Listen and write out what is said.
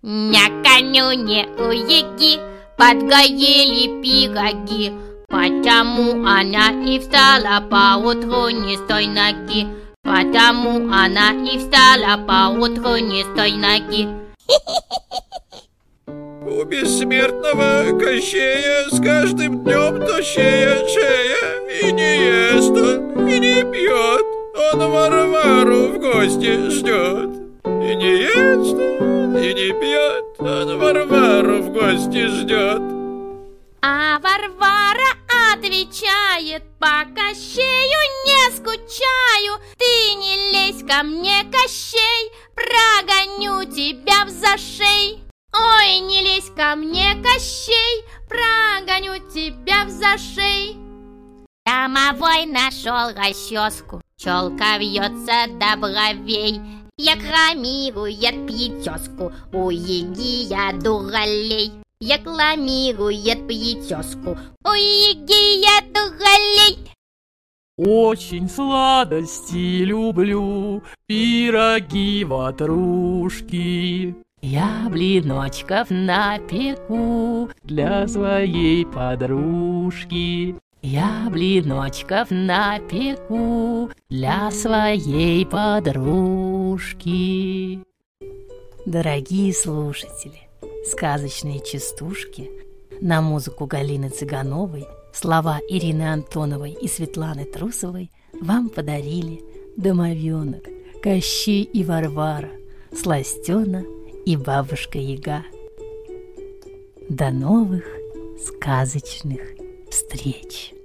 Накануне у Еги подгорели пироги. Потому она и встала поутру не с той ноги? Потому она и встала поутру не с той ноги. У бессмертного Кощея с каждым днем тощее шея И не ест он, и не пьет, он Варвару в гости ждет он Варвару в гости ждет А Варвара отвечает По Кощею не скучаю Ты не лезь ко мне, Кощей Прогоню тебя в зашей Ой, не лезь ко мне, Кощей Прогоню тебя в зашей Домовой нашел расческу Челка вьется до бровей Якромирует прическу У Егия дуралей Якламирует прическу У Егия дуралей Очень сладости люблю, пироги ватрушки. Я блиночков напеку для своей подружки. Я блиночков напеку для своей подружки. Дорогие слушатели, сказочные частушки на музыку Галины Цыгановой, слова Ирины Антоновой и Светланы Трусовой вам подарили домовенок, Кощей и Варвара, Сластена и бабушка Яга. До новых сказочных встреч!